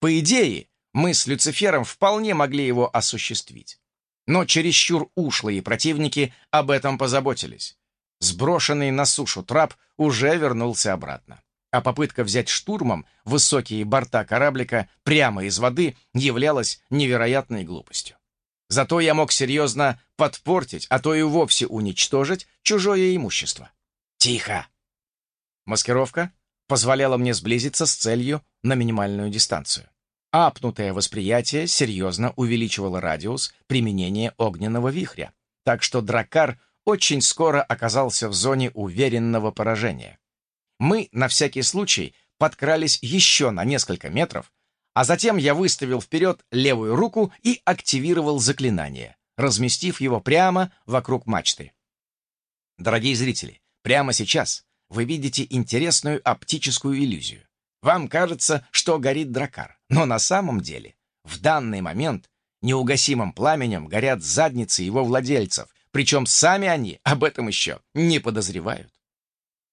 По идее, мы с Люцифером вполне могли его осуществить. Но чересчур ушлые противники об этом позаботились. Сброшенный на сушу трап уже вернулся обратно. А попытка взять штурмом высокие борта кораблика прямо из воды являлась невероятной глупостью. Зато я мог серьезно подпортить, а то и вовсе уничтожить чужое имущество. Тихо! Маскировка позволяла мне сблизиться с целью на минимальную дистанцию. Апнутое восприятие серьезно увеличивало радиус применения огненного вихря, так что дракар очень скоро оказался в зоне уверенного поражения. Мы, на всякий случай, подкрались еще на несколько метров, а затем я выставил вперед левую руку и активировал заклинание, разместив его прямо вокруг мачты. Дорогие зрители, прямо сейчас вы видите интересную оптическую иллюзию. Вам кажется, что горит дракар, но на самом деле в данный момент неугасимым пламенем горят задницы его владельцев, причем сами они об этом еще не подозревают.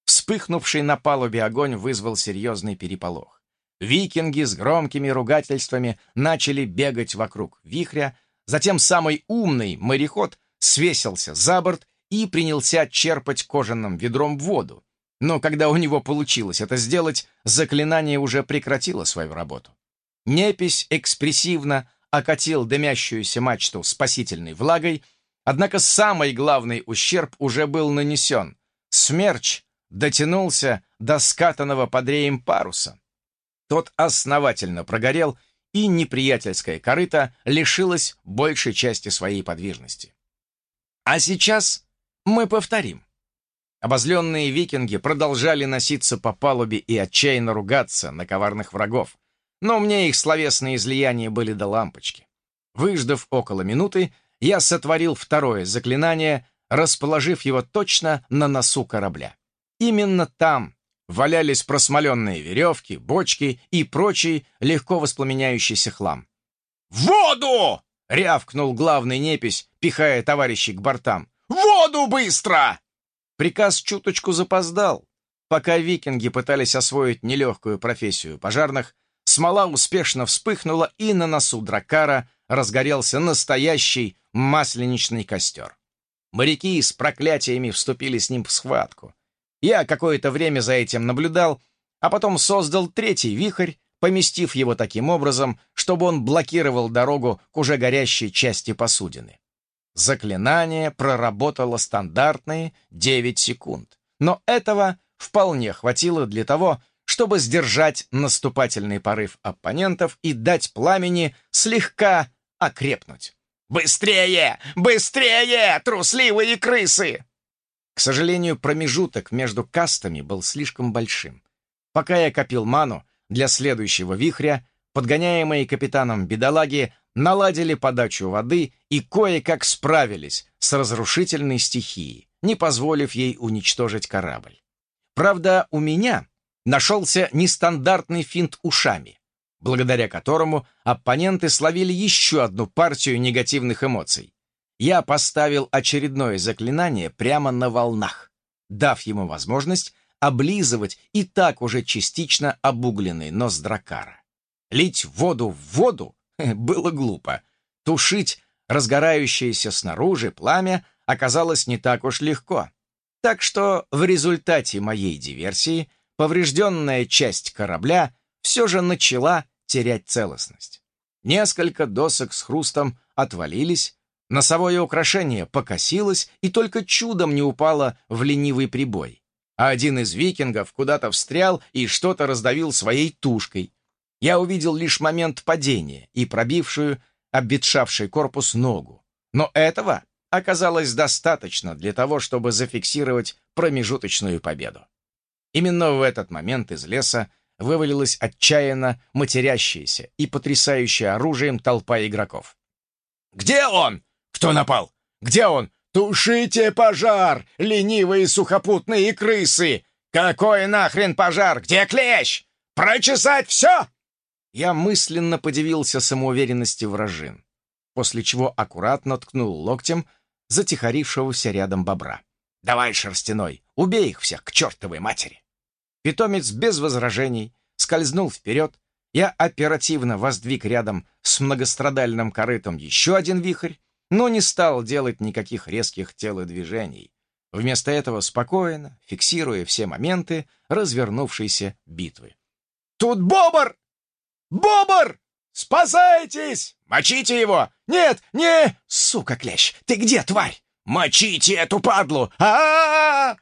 Вспыхнувший на палубе огонь вызвал серьезный переполох. Викинги с громкими ругательствами начали бегать вокруг вихря, затем самый умный мореход свесился за борт и принялся черпать кожаным ведром воду, но когда у него получилось это сделать, заклинание уже прекратило свою работу. Непись экспрессивно окатил дымящуюся мачту спасительной влагой, однако самый главный ущерб уже был нанесен. Смерч дотянулся до скатанного под реем паруса. Тот основательно прогорел, и неприятельская корыта лишилась большей части своей подвижности. А сейчас мы повторим. Обозленные викинги продолжали носиться по палубе и отчаянно ругаться на коварных врагов, но мне их словесные излияния были до лампочки. Выждав около минуты, я сотворил второе заклинание, расположив его точно на носу корабля. Именно там валялись просмоленные веревки, бочки и прочий легко воспламеняющийся хлам. «Воду!» — рявкнул главный непись, пихая товарищей к бортам. «Воду быстро!» Приказ чуточку запоздал. Пока викинги пытались освоить нелегкую профессию пожарных, смола успешно вспыхнула, и на носу дракара разгорелся настоящий масленичный костер. Моряки с проклятиями вступили с ним в схватку. Я какое-то время за этим наблюдал, а потом создал третий вихрь, поместив его таким образом, чтобы он блокировал дорогу к уже горящей части посудины. Заклинание проработало стандартные 9 секунд. Но этого вполне хватило для того, чтобы сдержать наступательный порыв оппонентов и дать пламени слегка окрепнуть. «Быстрее! Быстрее, трусливые крысы!» К сожалению, промежуток между кастами был слишком большим. Пока я копил ману для следующего вихря, подгоняемые капитаном бедолаги наладили подачу воды и кое-как справились с разрушительной стихией, не позволив ей уничтожить корабль. Правда, у меня нашелся нестандартный финт ушами, благодаря которому оппоненты словили еще одну партию негативных эмоций. Я поставил очередное заклинание прямо на волнах, дав ему возможность облизывать и так уже частично обугленный нос дракара. Лить воду в воду Было глупо. Тушить разгорающееся снаружи пламя оказалось не так уж легко. Так что в результате моей диверсии поврежденная часть корабля все же начала терять целостность. Несколько досок с хрустом отвалились, носовое украшение покосилось и только чудом не упало в ленивый прибой. А один из викингов куда-то встрял и что-то раздавил своей тушкой, я увидел лишь момент падения и пробившую обветшавший корпус ногу. Но этого оказалось достаточно для того, чтобы зафиксировать промежуточную победу. Именно в этот момент из леса вывалилась отчаянно матерящаяся и потрясающая оружием толпа игроков. «Где он? Кто напал? Где он? Тушите пожар, ленивые сухопутные крысы! Какой нахрен пожар? Где клещ? Прочесать все!» Я мысленно подивился самоуверенности вражин, после чего аккуратно ткнул локтем затихарившегося рядом бобра. «Давай, шерстяной, убей их всех к чертовой матери!» Питомец без возражений скользнул вперед я оперативно воздвиг рядом с многострадальным корытом еще один вихрь, но не стал делать никаких резких телодвижений. Вместо этого спокойно, фиксируя все моменты развернувшейся битвы. «Тут бобр! Бобр! Спасайтесь! Мочите его! Нет, не! Сука, клещ! Ты где, тварь? Мочите эту падлу! а а, -а!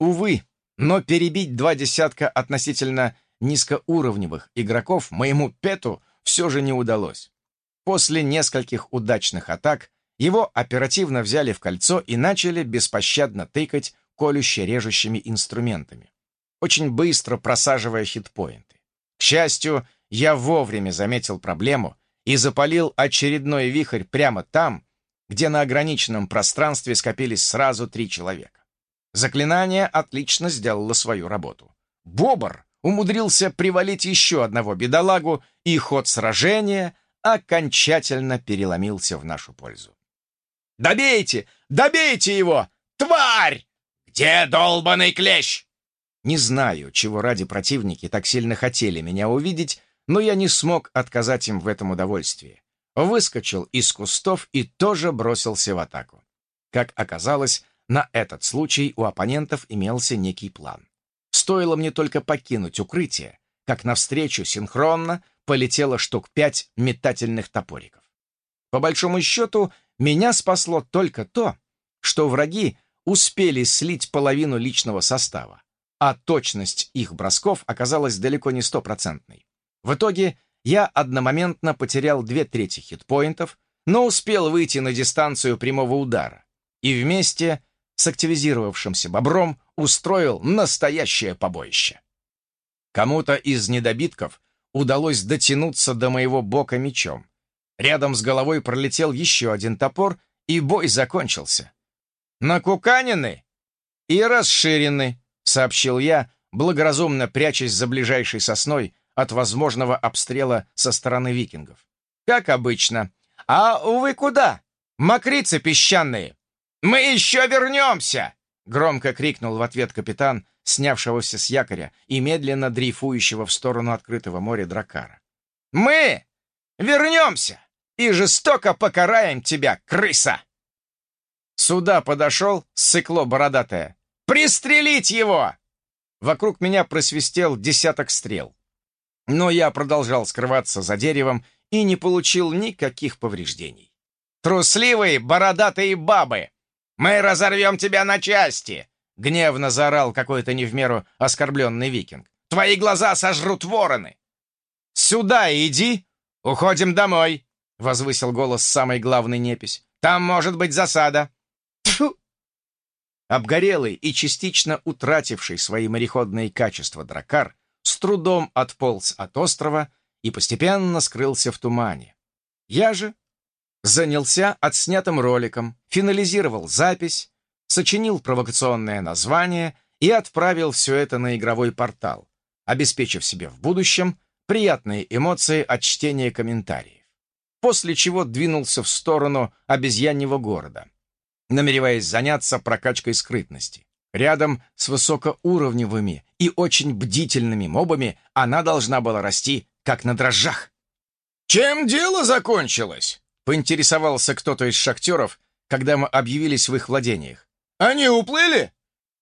Увы, но перебить два десятка относительно низкоуровневых игроков моему Пету все же не удалось. После нескольких удачных атак его оперативно взяли в кольцо и начали беспощадно тыкать колюще-режущими инструментами, очень быстро просаживая хитпоинты. К счастью, я вовремя заметил проблему и запалил очередной вихрь прямо там, где на ограниченном пространстве скопились сразу три человека. Заклинание отлично сделало свою работу. Бобр умудрился привалить еще одного бедолагу, и ход сражения окончательно переломился в нашу пользу. «Добейте! Добейте его! Тварь! Где долбаный клещ?» Не знаю, чего ради противники так сильно хотели меня увидеть, но я не смог отказать им в этом удовольствии. Выскочил из кустов и тоже бросился в атаку. Как оказалось, на этот случай у оппонентов имелся некий план. Стоило мне только покинуть укрытие, как навстречу синхронно полетело штук пять метательных топориков. По большому счету, меня спасло только то, что враги успели слить половину личного состава, а точность их бросков оказалась далеко не стопроцентной. В итоге я одномоментно потерял две трети хитпоинтов, но успел выйти на дистанцию прямого удара и вместе с активизировавшимся бобром устроил настоящее побоище. Кому-то из недобитков удалось дотянуться до моего бока мечом. Рядом с головой пролетел еще один топор, и бой закончился. «Накуканены и расширены», — сообщил я, благоразумно прячась за ближайшей сосной от возможного обстрела со стороны викингов. «Как обычно. А вы куда? Мокрицы песчаные!» «Мы еще вернемся!» — громко крикнул в ответ капитан, снявшегося с якоря и медленно дрейфующего в сторону открытого моря дракара. «Мы вернемся и жестоко покараем тебя, крыса!» Сюда подошел сыкло бородатое. «Пристрелить его!» Вокруг меня просвистел десяток стрел. Но я продолжал скрываться за деревом и не получил никаких повреждений. «Трусливые бородатые бабы! Мы разорвем тебя на части!» Гневно заорал какой-то не в меру оскорбленный викинг. «Твои глаза сожрут вороны!» «Сюда иди! Уходим домой!» Возвысил голос самой главной непись. «Там может быть засада!» Тьфу! Обгорелый и частично утративший свои мореходные качества дракар с трудом отполз от острова и постепенно скрылся в тумане. Я же занялся отснятым роликом, финализировал запись, сочинил провокационное название и отправил все это на игровой портал, обеспечив себе в будущем приятные эмоции от чтения комментариев. После чего двинулся в сторону обезьяньего города, намереваясь заняться прокачкой скрытности. Рядом с высокоуровневыми и очень бдительными мобами она должна была расти, как на дрожжах. «Чем дело закончилось?» — поинтересовался кто-то из шахтеров, когда мы объявились в их владениях. «Они уплыли?»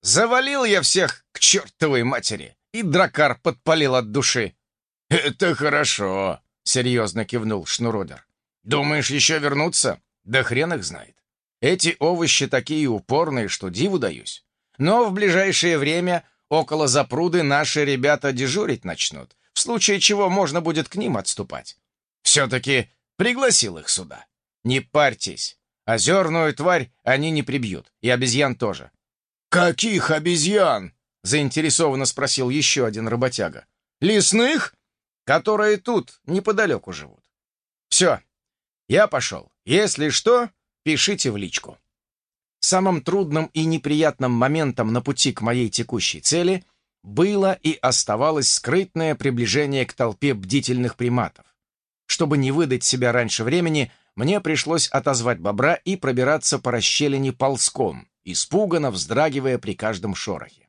Завалил я всех к чертовой матери, и дракар подпалил от души. «Это хорошо», — серьезно кивнул Шнуродер. «Думаешь, еще вернуться? Да хрен их знает. Эти овощи такие упорные, что диву даюсь. Но в ближайшее время около запруды наши ребята дежурить начнут, в случае чего можно будет к ним отступать. Все-таки пригласил их сюда. Не парьтесь, Озерную тварь они не прибьют, и обезьян тоже. «Каких обезьян?» — заинтересованно спросил еще один работяга. «Лесных?» «Которые тут, неподалеку живут». «Все, я пошел. Если что, пишите в личку». Самым трудным и неприятным моментом на пути к моей текущей цели было и оставалось скрытное приближение к толпе бдительных приматов. Чтобы не выдать себя раньше времени, мне пришлось отозвать бобра и пробираться по расщелине ползком, испуганно вздрагивая при каждом шорохе.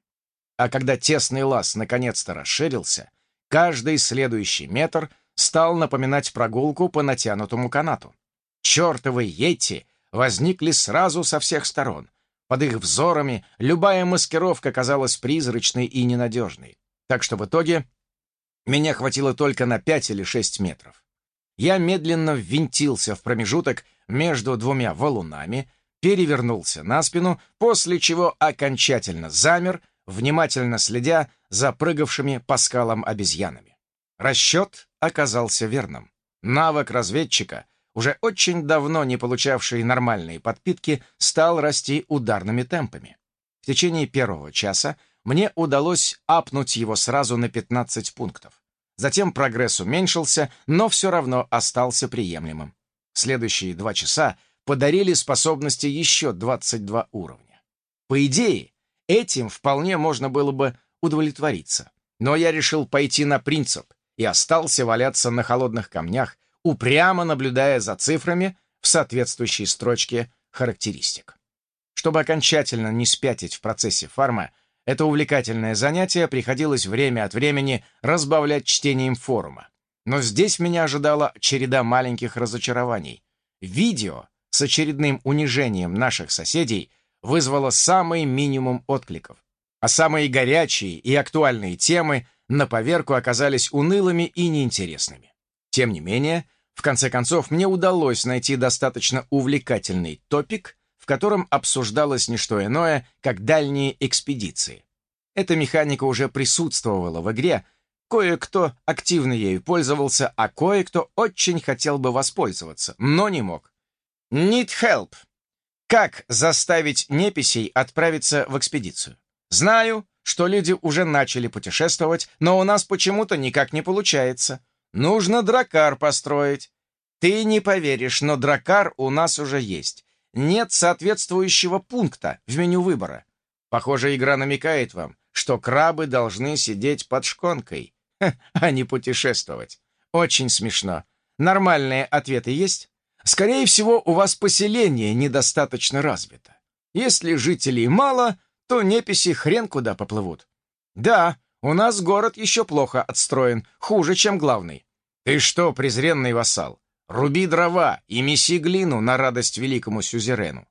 А когда тесный лаз наконец-то расширился, каждый следующий метр стал напоминать прогулку по натянутому канату. Чертовы йети возникли сразу со всех сторон. Под их взорами любая маскировка казалась призрачной и ненадежной. Так что в итоге меня хватило только на пять или шесть метров. Я медленно ввинтился в промежуток между двумя валунами, перевернулся на спину, после чего окончательно замер, внимательно следя за прыгавшими по скалам обезьянами. Расчет оказался верным. Навык разведчика, уже очень давно не получавший нормальные подпитки, стал расти ударными темпами. В течение первого часа мне удалось апнуть его сразу на 15 пунктов. Затем прогресс уменьшился, но все равно остался приемлемым. Следующие два часа подарили способности еще 22 уровня. По идее, этим вполне можно было бы удовлетвориться. Но я решил пойти на принцип и остался валяться на холодных камнях, упрямо наблюдая за цифрами в соответствующей строчке характеристик. Чтобы окончательно не спятить в процессе фарма, это увлекательное занятие приходилось время от времени разбавлять чтением форума. Но здесь меня ожидала череда маленьких разочарований. Видео с очередным унижением наших соседей вызвало самый минимум откликов, а самые горячие и актуальные темы на поверку оказались унылыми и неинтересными. Тем не менее, в конце концов, мне удалось найти достаточно увлекательный топик, котором обсуждалось не что иное, как дальние экспедиции. Эта механика уже присутствовала в игре, кое-кто активно ею пользовался, а кое-кто очень хотел бы воспользоваться, но не мог. Need help. Как заставить неписей отправиться в экспедицию? Знаю, что люди уже начали путешествовать, но у нас почему-то никак не получается. Нужно дракар построить. Ты не поверишь, но дракар у нас уже есть нет соответствующего пункта в меню выбора. Похоже, игра намекает вам, что крабы должны сидеть под шконкой, а не путешествовать. Очень смешно. Нормальные ответы есть? Скорее всего, у вас поселение недостаточно развито. Если жителей мало, то неписи хрен куда поплывут. Да, у нас город еще плохо отстроен, хуже, чем главный. Ты что, презренный вассал, Руби дрова и меси глину на радость великому сюзерену.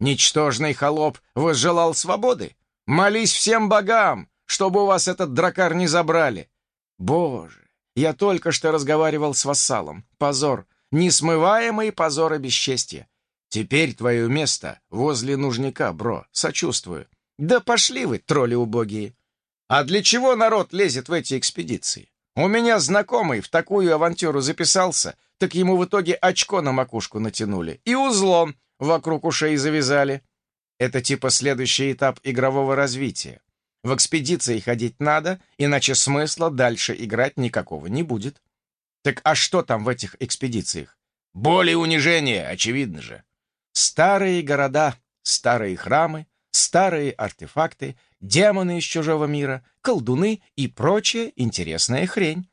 Ничтожный холоп возжелал свободы? Молись всем богам, чтобы у вас этот дракар не забрали. Боже, я только что разговаривал с вассалом. Позор, несмываемый позор и бесчестье. Теперь твое место возле нужника, бро, сочувствую. Да пошли вы, тролли убогие. А для чего народ лезет в эти экспедиции? У меня знакомый в такую авантюру записался, так ему в итоге очко на макушку натянули и узлом вокруг ушей завязали. Это типа следующий этап игрового развития. В экспедиции ходить надо, иначе смысла дальше играть никакого не будет. Так а что там в этих экспедициях? Боли и унижение, очевидно же. Старые города, старые храмы, старые артефакты, демоны из чужого мира, колдуны и прочая интересная хрень.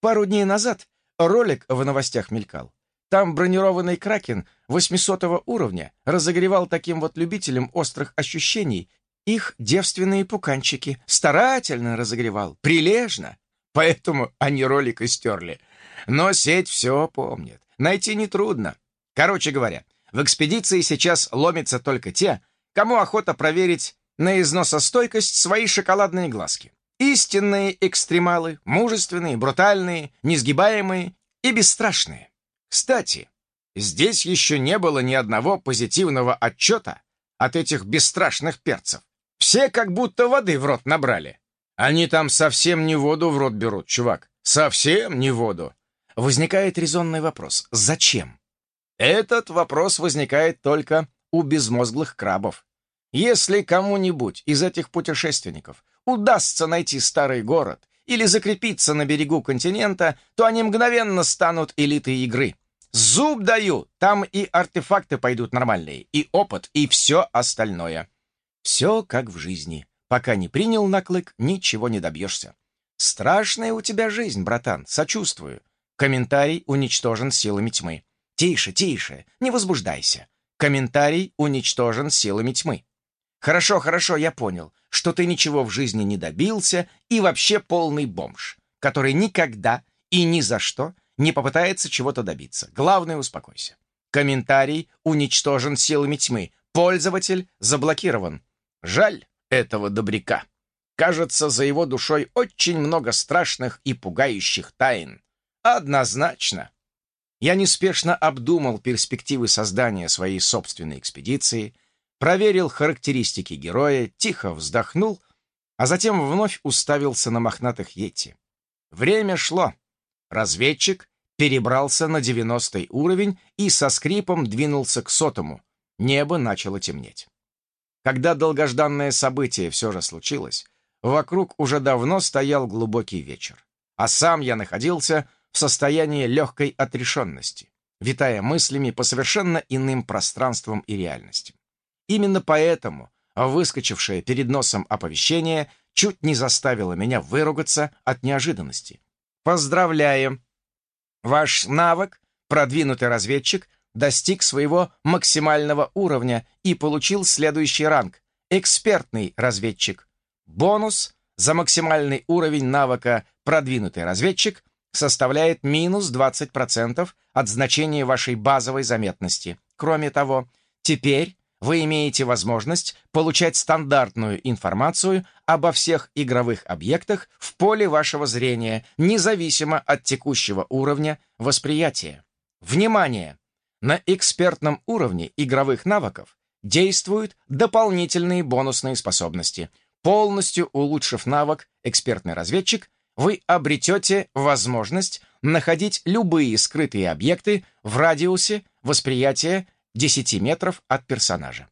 Пару дней назад ролик в новостях мелькал. Там бронированный Кракен 800 уровня разогревал таким вот любителям острых ощущений их девственные пуканчики. Старательно разогревал, прилежно. Поэтому они ролик и стерли. Но сеть все помнит. Найти нетрудно. Короче говоря, в экспедиции сейчас ломятся только те, кому охота проверить на износостойкость свои шоколадные глазки. Истинные экстремалы, мужественные, брутальные, несгибаемые и бесстрашные. Кстати, здесь еще не было ни одного позитивного отчета от этих бесстрашных перцев. Все как будто воды в рот набрали. Они там совсем не воду в рот берут, чувак. Совсем не воду. Возникает резонный вопрос. Зачем? Этот вопрос возникает только у безмозглых крабов. Если кому-нибудь из этих путешественников удастся найти старый город или закрепиться на берегу континента, то они мгновенно станут элитой игры. Зуб даю, там и артефакты пойдут нормальные, и опыт, и все остальное. Все как в жизни. Пока не принял на клык, ничего не добьешься. Страшная у тебя жизнь, братан, сочувствую. Комментарий уничтожен силами тьмы. Тише, тише, не возбуждайся. Комментарий уничтожен силами тьмы. Хорошо, хорошо, я понял, что ты ничего в жизни не добился и вообще полный бомж, который никогда и ни за что не попытается чего-то добиться. Главное, успокойся. Комментарий уничтожен силами тьмы. Пользователь заблокирован. Жаль этого добряка. Кажется, за его душой очень много страшных и пугающих тайн. Однозначно. Я неспешно обдумал перспективы создания своей собственной экспедиции, проверил характеристики героя, тихо вздохнул, а затем вновь уставился на мохнатых йети. Время шло. Разведчик перебрался на 90 уровень и со скрипом двинулся к сотому. Небо начало темнеть. Когда долгожданное событие все же случилось, вокруг уже давно стоял глубокий вечер, а сам я находился в состоянии легкой отрешенности, витая мыслями по совершенно иным пространствам и реальностям. Именно поэтому выскочившее перед носом оповещение чуть не заставило меня выругаться от неожиданности. Поздравляем! Ваш навык, продвинутый разведчик, достиг своего максимального уровня и получил следующий ранг — экспертный разведчик. Бонус за максимальный уровень навыка «продвинутый разведчик» составляет минус 20% от значения вашей базовой заметности. Кроме того, теперь вы имеете возможность получать стандартную информацию обо всех игровых объектах в поле вашего зрения, независимо от текущего уровня восприятия. Внимание! На экспертном уровне игровых навыков действуют дополнительные бонусные способности. Полностью улучшив навык «Экспертный разведчик», вы обретете возможность находить любые скрытые объекты в радиусе восприятия 10 метров от персонажа.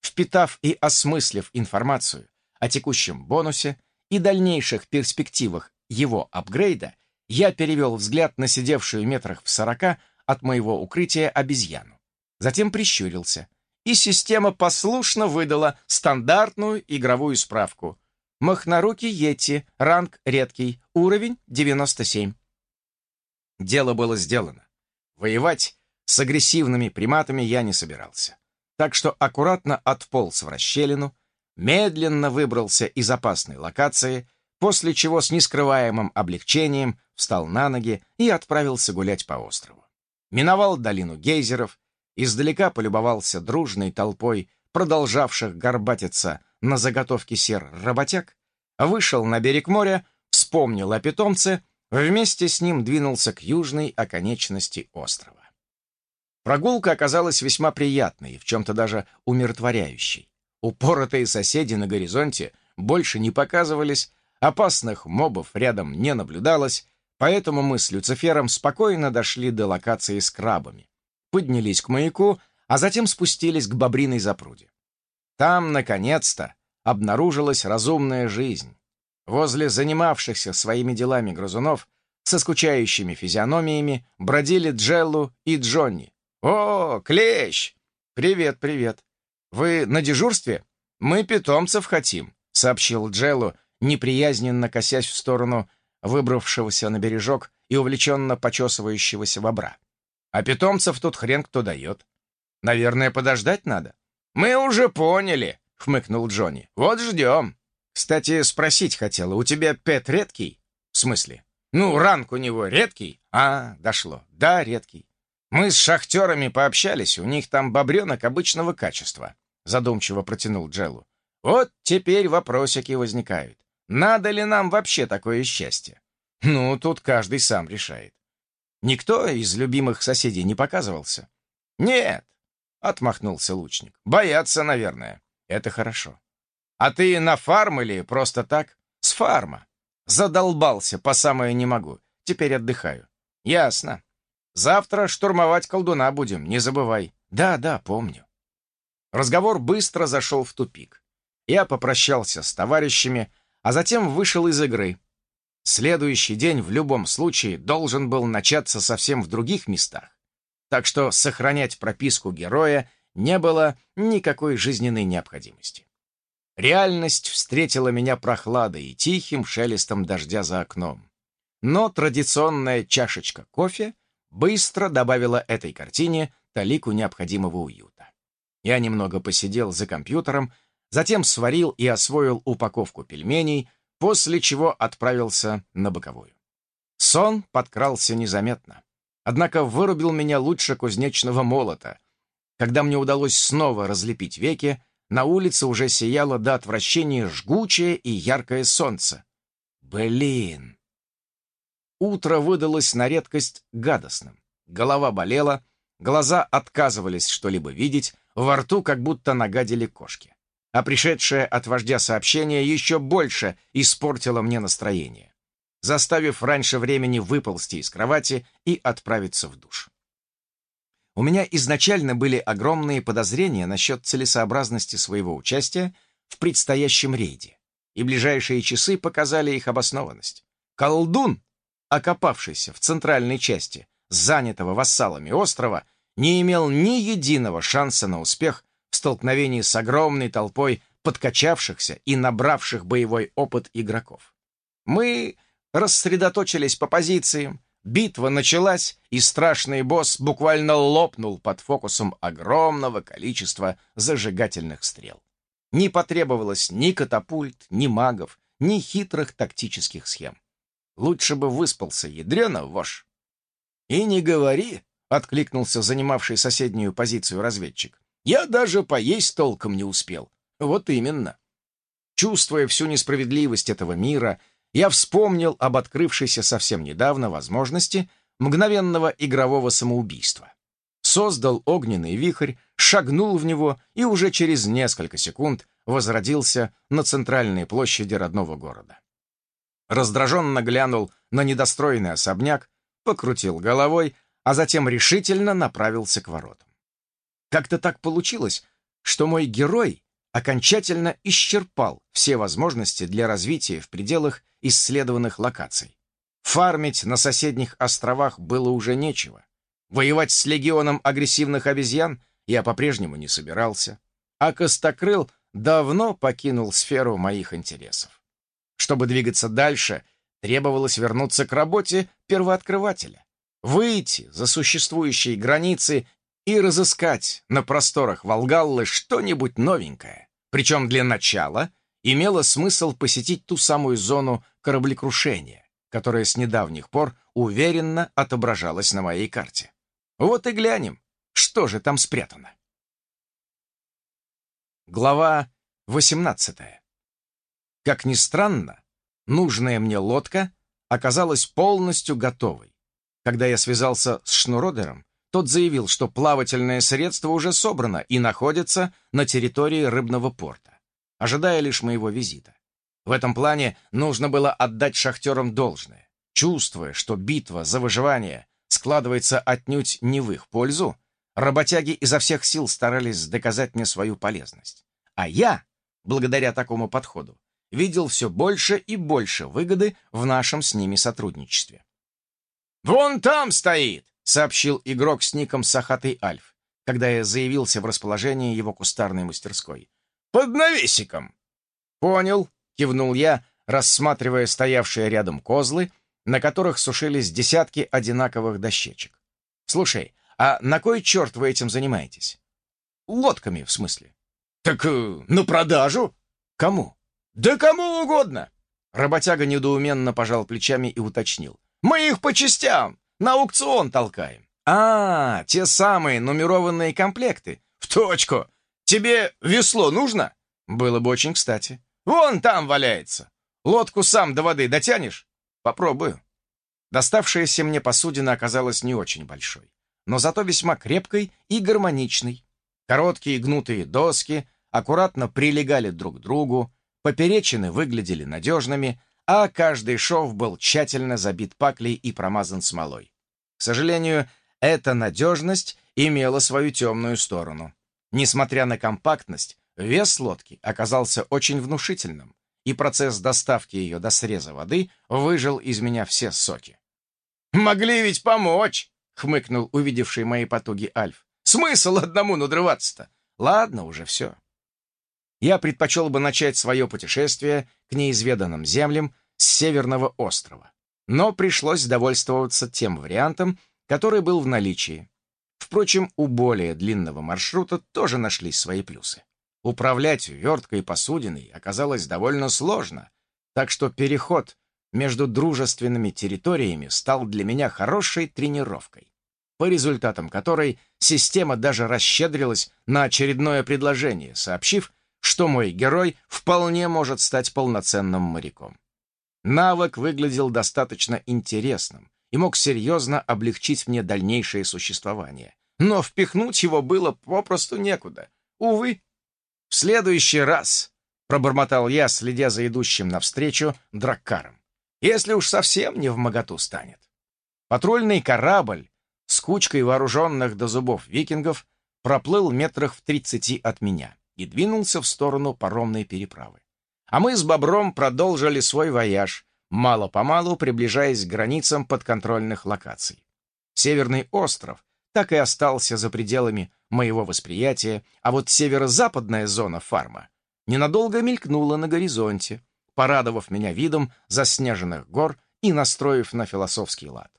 Впитав и осмыслив информацию о текущем бонусе и дальнейших перспективах его апгрейда, я перевел взгляд на сидевшую метрах в сорока от моего укрытия обезьяну. Затем прищурился, и система послушно выдала стандартную игровую справку. Махнорукий Йети, ранг редкий, уровень 97. Дело было сделано. Воевать с агрессивными приматами я не собирался. Так что аккуратно отполз в расщелину, медленно выбрался из опасной локации, после чего с нескрываемым облегчением встал на ноги и отправился гулять по острову. Миновал долину гейзеров, издалека полюбовался дружной толпой продолжавших горбатиться на заготовке сер работяг, вышел на берег моря, вспомнил о питомце, вместе с ним двинулся к южной оконечности острова. Прогулка оказалась весьма приятной в чем-то даже умиротворяющей. Упоротые соседи на горизонте больше не показывались, опасных мобов рядом не наблюдалось, поэтому мы с Люцифером спокойно дошли до локации с крабами, поднялись к маяку, а затем спустились к бобриной запруде. Там, наконец-то, обнаружилась разумная жизнь. Возле занимавшихся своими делами грызунов со скучающими физиономиями бродили Джеллу и Джонни, «О, Клещ! Привет, привет! Вы на дежурстве? Мы питомцев хотим», — сообщил Джеллу, неприязненно косясь в сторону выбравшегося на бережок и увлеченно почесывающегося бобра. «А питомцев тут хрен кто дает. Наверное, подождать надо». «Мы уже поняли», — хмыкнул Джонни. «Вот ждем». «Кстати, спросить хотела, у тебя пет редкий?» «В смысле?» «Ну, ранг у него редкий?» «А, дошло. Да, редкий. Мы с шахтерами пообщались, у них там бобренок обычного качества», — задумчиво протянул Джеллу. «Вот теперь вопросики возникают. Надо ли нам вообще такое счастье? Ну, тут каждый сам решает. Никто из любимых соседей не показывался? Нет, — отмахнулся лучник. Боятся, наверное. Это хорошо. А ты на фарм или просто так? С фарма. Задолбался, по самое не могу. Теперь отдыхаю. Ясно. Завтра штурмовать колдуна будем, не забывай. Да, да, помню. Разговор быстро зашел в тупик. Я попрощался с товарищами, а затем вышел из игры. Следующий день в любом случае должен был начаться совсем в других местах. Так что сохранять прописку героя не было никакой жизненной необходимости. Реальность встретила меня прохладой и тихим шелестом дождя за окном. Но традиционная чашечка кофе быстро добавила этой картине талику необходимого уюта. Я немного посидел за компьютером, затем сварил и освоил упаковку пельменей, после чего отправился на боковую. Сон подкрался незаметно. Однако вырубил меня лучше кузнечного молота. Когда мне удалось снова разлепить веки, на улице уже сияло до отвращения жгучее и яркое солнце. Блин! Утро выдалось на редкость гадостным. Голова болела, глаза отказывались что-либо видеть, во рту как будто нагадили кошки. А пришедшее от вождя сообщение еще больше испортило мне настроение, заставив раньше времени выползти из кровати и отправиться в душ. У меня изначально были огромные подозрения насчет целесообразности своего участия в предстоящем рейде, и ближайшие часы показали их обоснованность. Колдун, окопавшийся в центральной части занятого вассалами острова, не имел ни единого шанса на успех в столкновении с огромной толпой подкачавшихся и набравших боевой опыт игроков. Мы рассредоточились по позициям, Битва началась, и страшный босс буквально лопнул под фокусом огромного количества зажигательных стрел. Не потребовалось ни катапульт, ни магов, ни хитрых тактических схем. Лучше бы выспался ядрено, вож. «И не говори», — откликнулся занимавший соседнюю позицию разведчик. «Я даже поесть толком не успел». «Вот именно». Чувствуя всю несправедливость этого мира, я вспомнил об открывшейся совсем недавно возможности мгновенного игрового самоубийства. Создал огненный вихрь, шагнул в него и уже через несколько секунд возродился на центральной площади родного города. Раздраженно глянул на недостроенный особняк, покрутил головой, а затем решительно направился к воротам. Как-то так получилось, что мой герой окончательно исчерпал все возможности для развития в пределах исследованных локаций. Фармить на соседних островах было уже нечего. Воевать с легионом агрессивных обезьян я по-прежнему не собирался, а Костокрыл давно покинул сферу моих интересов. Чтобы двигаться дальше, требовалось вернуться к работе первооткрывателя, выйти за существующие границы и разыскать на просторах Волгаллы что-нибудь новенькое. Причем для начала имело смысл посетить ту самую зону кораблекрушения, которая с недавних пор уверенно отображалась на моей карте. Вот и глянем, что же там спрятано. Глава 18. Как ни странно, нужная мне лодка оказалась полностью готовой. Когда я связался с Шнуродером, тот заявил, что плавательное средство уже собрано и находится на территории рыбного порта, ожидая лишь моего визита. В этом плане нужно было отдать шахтерам должное. Чувствуя, что битва за выживание складывается отнюдь не в их пользу, работяги изо всех сил старались доказать мне свою полезность. А я, благодаря такому подходу, видел все больше и больше выгоды в нашем с ними сотрудничестве. «Вон там стоит!» — сообщил игрок с ником Сахатый Альф, когда я заявился в расположении его кустарной мастерской. «Под навесиком!» «Понял», — кивнул я, рассматривая стоявшие рядом козлы, на которых сушились десятки одинаковых дощечек. «Слушай, а на кой черт вы этим занимаетесь?» «Лодками, в смысле?» «Так э, на продажу?» «Кому?» «Да кому угодно!» Работяга недоуменно пожал плечами и уточнил. «Мы их по частям! На аукцион толкаем. А, те самые нумерованные комплекты. В точку. Тебе весло нужно? Было бы очень кстати. Вон там валяется. Лодку сам до воды дотянешь? Попробую. Доставшаяся мне посудина оказалась не очень большой, но зато весьма крепкой и гармоничной. Короткие гнутые доски аккуратно прилегали друг к другу, поперечины выглядели надежными, а каждый шов был тщательно забит паклей и промазан смолой. К сожалению, эта надежность имела свою темную сторону. Несмотря на компактность, вес лодки оказался очень внушительным, и процесс доставки ее до среза воды выжил из меня все соки. «Могли ведь помочь!» — хмыкнул увидевший мои потуги Альф. «Смысл одному надрываться-то? Ладно, уже все». Я предпочел бы начать свое путешествие к неизведанным землям с северного острова но пришлось довольствоваться тем вариантом, который был в наличии. Впрочем, у более длинного маршрута тоже нашлись свои плюсы. Управлять верткой посудиной оказалось довольно сложно, так что переход между дружественными территориями стал для меня хорошей тренировкой, по результатам которой система даже расщедрилась на очередное предложение, сообщив, что мой герой вполне может стать полноценным моряком. Навык выглядел достаточно интересным и мог серьезно облегчить мне дальнейшее существование. Но впихнуть его было попросту некуда. Увы. В следующий раз, — пробормотал я, следя за идущим навстречу драккаром, — если уж совсем не в моготу станет. Патрульный корабль с кучкой вооруженных до зубов викингов проплыл метрах в тридцати от меня и двинулся в сторону паромной переправы. А мы с Бобром продолжили свой вояж, мало-помалу приближаясь к границам подконтрольных локаций. Северный остров так и остался за пределами моего восприятия, а вот северо-западная зона фарма ненадолго мелькнула на горизонте, порадовав меня видом заснеженных гор и настроив на философский лад.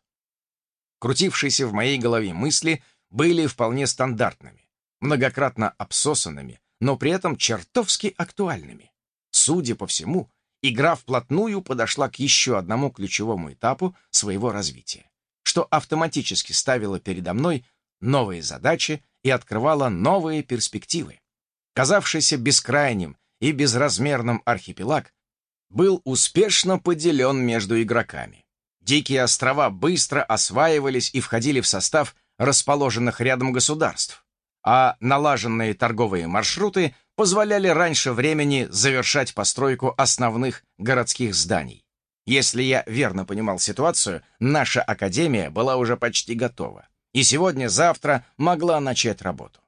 Крутившиеся в моей голове мысли были вполне стандартными, многократно обсосанными, но при этом чертовски актуальными. Судя по всему, игра вплотную подошла к еще одному ключевому этапу своего развития, что автоматически ставило передо мной новые задачи и открывало новые перспективы. Казавшийся бескрайним и безразмерным архипелаг был успешно поделен между игроками. Дикие острова быстро осваивались и входили в состав расположенных рядом государств, а налаженные торговые маршруты позволяли раньше времени завершать постройку основных городских зданий. Если я верно понимал ситуацию, наша академия была уже почти готова и сегодня-завтра могла начать работу.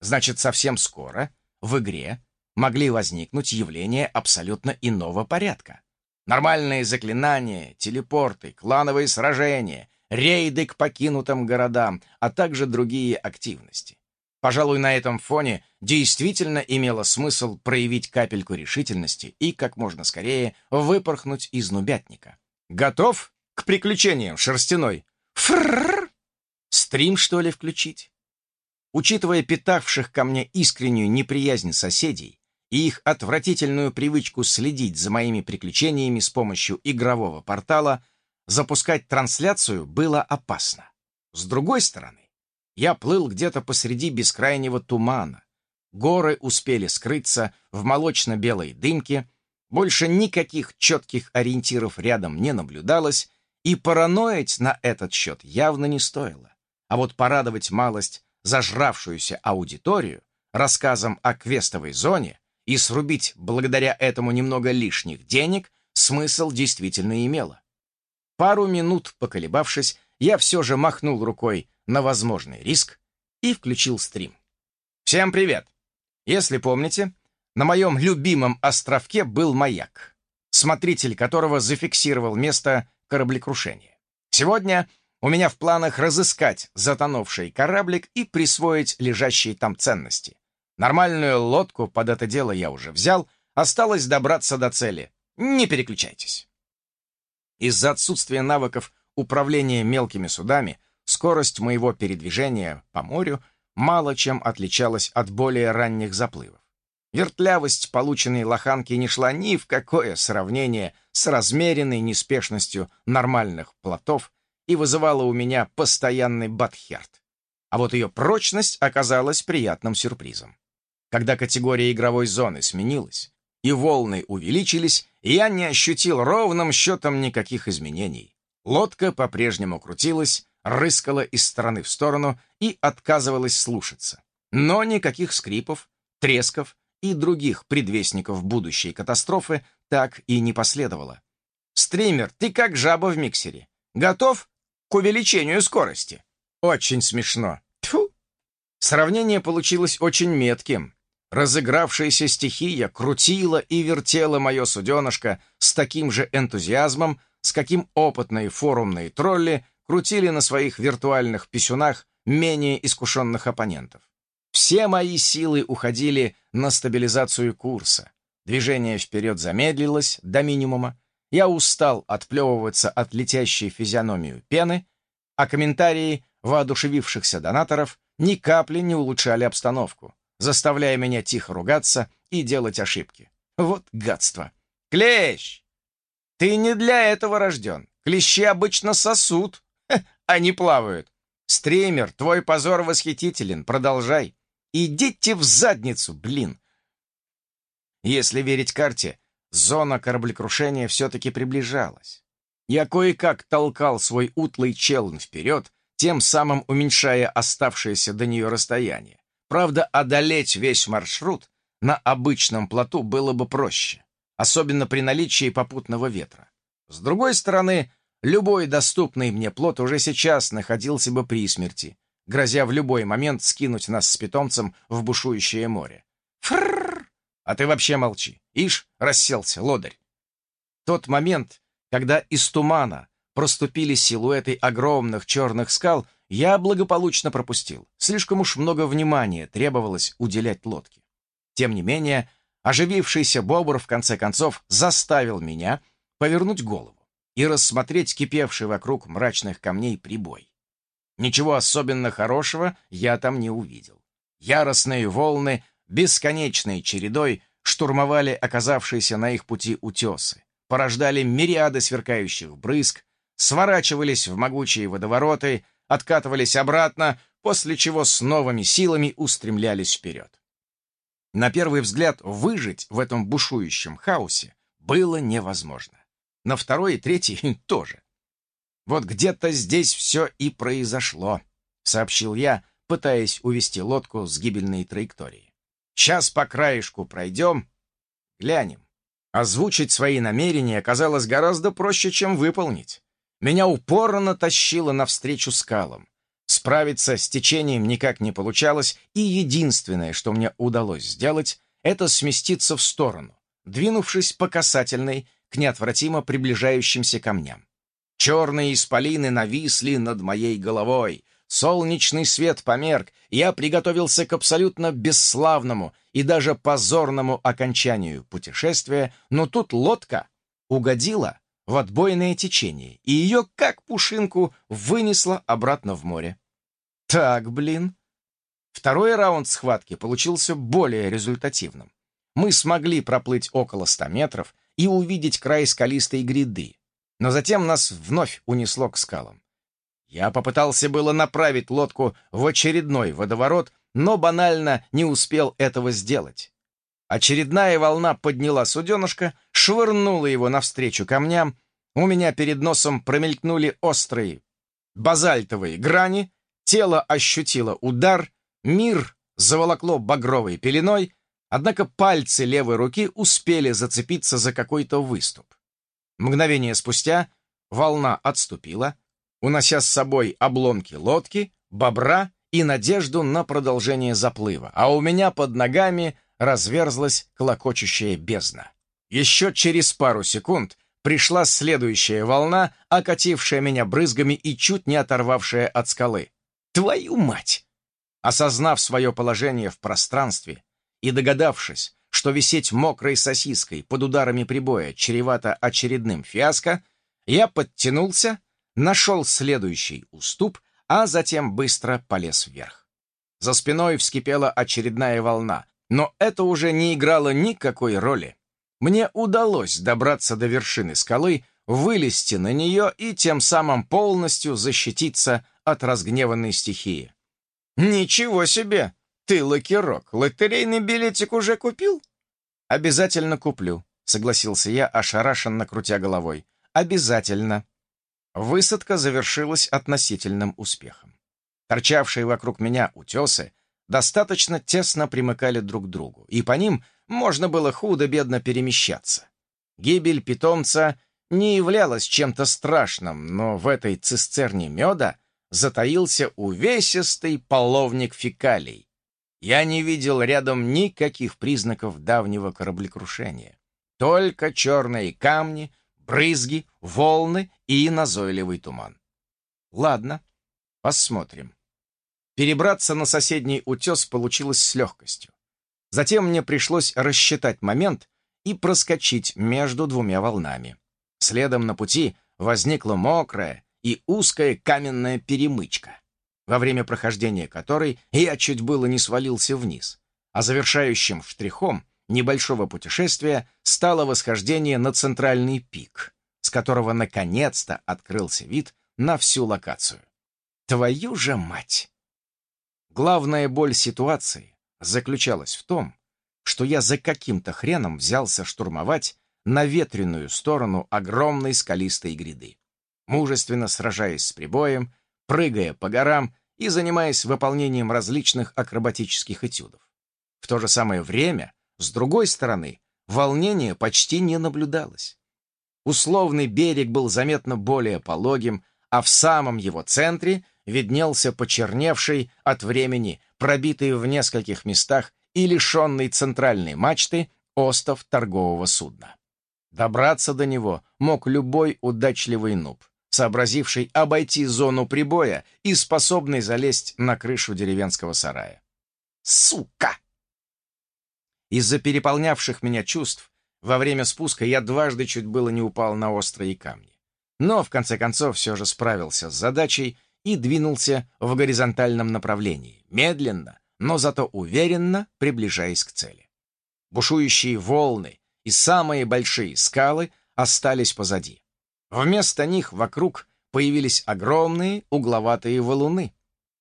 Значит, совсем скоро в игре могли возникнуть явления абсолютно иного порядка. Нормальные заклинания, телепорты, клановые сражения, рейды к покинутым городам, а также другие активности. Пожалуй, на этом фоне действительно имело смысл проявить капельку решительности и как можно скорее выпорхнуть из нубятника. Готов к приключениям, шерстяной? Фрррр! Стрим, что ли, включить? Учитывая питавших ко мне искреннюю неприязнь соседей и их отвратительную привычку следить за моими приключениями с помощью игрового портала, запускать трансляцию было опасно. С другой стороны, я плыл где-то посреди бескрайнего тумана. Горы успели скрыться в молочно-белой дымке, больше никаких четких ориентиров рядом не наблюдалось, и параноить на этот счет явно не стоило. А вот порадовать малость зажравшуюся аудиторию рассказом о квестовой зоне и срубить благодаря этому немного лишних денег смысл действительно имело. Пару минут поколебавшись, я все же махнул рукой на возможный риск и включил стрим. Всем привет! Если помните, на моем любимом островке был маяк, смотритель которого зафиксировал место кораблекрушения. Сегодня у меня в планах разыскать затонувший кораблик и присвоить лежащие там ценности. Нормальную лодку под это дело я уже взял, осталось добраться до цели. Не переключайтесь. Из-за отсутствия навыков управления мелкими судами скорость моего передвижения по морю мало чем отличалась от более ранних заплывов. Вертлявость полученной лоханки не шла ни в какое сравнение с размеренной неспешностью нормальных плотов и вызывала у меня постоянный батхерт. А вот ее прочность оказалась приятным сюрпризом. Когда категория игровой зоны сменилась, и волны увеличились, я не ощутил ровным счетом никаких изменений. Лодка по-прежнему крутилась, рыскала из стороны в сторону и отказывалась слушаться. Но никаких скрипов, тресков и других предвестников будущей катастрофы так и не последовало. «Стример, ты как жаба в миксере. Готов к увеличению скорости. Очень смешно. Тьфу! Сравнение получилось очень метким. Разыгравшаяся стихия крутила и вертела мое суденышко с таким же энтузиазмом, с каким опытные форумные тролли крутили на своих виртуальных писюнах менее искушенных оппонентов. Все мои силы уходили на стабилизацию курса. Движение вперед замедлилось до минимума, я устал отплевываться от летящей физиономию пены, а комментарии воодушевившихся донаторов ни капли не улучшали обстановку, заставляя меня тихо ругаться и делать ошибки. Вот гадство. «Клещ! Ты не для этого рожден. Клещи обычно сосут, не плавают. Стример, твой позор восхитителен. Продолжай. Идите в задницу, блин. Если верить карте, зона кораблекрушения все-таки приближалась. Я кое-как толкал свой утлый челн вперед, тем самым уменьшая оставшееся до нее расстояние. Правда, одолеть весь маршрут на обычном плоту было бы проще, особенно при наличии попутного ветра. С другой стороны, любой доступный мне плот уже сейчас находился бы при смерти, грозя в любой момент скинуть нас с питомцем в бушующее море. Фрррр! А ты вообще молчи. Ишь, расселся, лодырь. Тот момент, когда из тумана проступили силуэты огромных черных скал, я благополучно пропустил. Слишком уж много внимания требовалось уделять лодке. Тем не менее, оживившийся бобр в конце концов заставил меня повернуть голову и рассмотреть кипевший вокруг мрачных камней прибой. Ничего особенно хорошего я там не увидел. Яростные волны бесконечной чередой штурмовали оказавшиеся на их пути утесы, порождали мириады сверкающих брызг, сворачивались в могучие водовороты, откатывались обратно, после чего с новыми силами устремлялись вперед. На первый взгляд, выжить в этом бушующем хаосе было невозможно. На второй и третий тоже. «Вот где-то здесь все и произошло», — сообщил я, пытаясь увести лодку с гибельной траектории. «Сейчас по краешку пройдем, глянем». Озвучить свои намерения оказалось гораздо проще, чем выполнить. Меня упорно тащило навстречу скалам. Справиться с течением никак не получалось, и единственное, что мне удалось сделать, это сместиться в сторону, двинувшись по касательной к неотвратимо приближающимся камням. Черные исполины нависли над моей головой. Солнечный свет померк, я приготовился к абсолютно бесславному и даже позорному окончанию путешествия, но тут лодка угодила в отбойное течение, и ее, как пушинку, вынесло обратно в море. Так, блин. Второй раунд схватки получился более результативным. Мы смогли проплыть около ста метров и увидеть край скалистой гряды, но затем нас вновь унесло к скалам. Я попытался было направить лодку в очередной водоворот, но банально не успел этого сделать. Очередная волна подняла суденышко, швырнула его навстречу камням, у меня перед носом промелькнули острые базальтовые грани, тело ощутило удар, мир заволокло багровой пеленой, однако пальцы левой руки успели зацепиться за какой-то выступ. Мгновение спустя волна отступила, унося с собой обломки лодки, бобра и надежду на продолжение заплыва, а у меня под ногами разверзлась клокочущая бездна. Еще через пару секунд пришла следующая волна, окатившая меня брызгами и чуть не оторвавшая от скалы. Твою мать! Осознав свое положение в пространстве и догадавшись, что висеть мокрой сосиской под ударами прибоя чревато очередным фиаско, я подтянулся, нашел следующий уступ, а затем быстро полез вверх. За спиной вскипела очередная волна, но это уже не играло никакой роли. Мне удалось добраться до вершины скалы, вылезти на нее и тем самым полностью защититься от разгневанной стихии. «Ничего себе! «Ты, Лакирок, лотерейный билетик уже купил?» «Обязательно куплю», — согласился я, ошарашенно крутя головой. «Обязательно». Высадка завершилась относительным успехом. Торчавшие вокруг меня утесы достаточно тесно примыкали друг к другу, и по ним можно было худо-бедно перемещаться. Гибель питомца не являлась чем-то страшным, но в этой цистерне меда затаился увесистый половник фекалий, я не видел рядом никаких признаков давнего кораблекрушения. Только черные камни, брызги, волны и назойливый туман. Ладно, посмотрим. Перебраться на соседний утес получилось с легкостью. Затем мне пришлось рассчитать момент и проскочить между двумя волнами. Следом на пути возникла мокрая и узкая каменная перемычка во время прохождения которой я чуть было не свалился вниз, а завершающим штрихом небольшого путешествия стало восхождение на центральный пик, с которого наконец-то открылся вид на всю локацию. Твою же мать! Главная боль ситуации заключалась в том, что я за каким-то хреном взялся штурмовать наветренную сторону огромной скалистой гряды, мужественно сражаясь с прибоем, прыгая по горам и занимаясь выполнением различных акробатических этюдов. В то же самое время, с другой стороны, волнения почти не наблюдалось. Условный берег был заметно более пологим, а в самом его центре виднелся почерневший от времени, пробитый в нескольких местах и лишенный центральной мачты остов торгового судна. Добраться до него мог любой удачливый нуб, сообразивший обойти зону прибоя и способный залезть на крышу деревенского сарая. Сука! Из-за переполнявших меня чувств во время спуска я дважды чуть было не упал на острые камни. Но, в конце концов, все же справился с задачей и двинулся в горизонтальном направлении, медленно, но зато уверенно приближаясь к цели. Бушующие волны и самые большие скалы остались позади. Вместо них вокруг появились огромные угловатые валуны.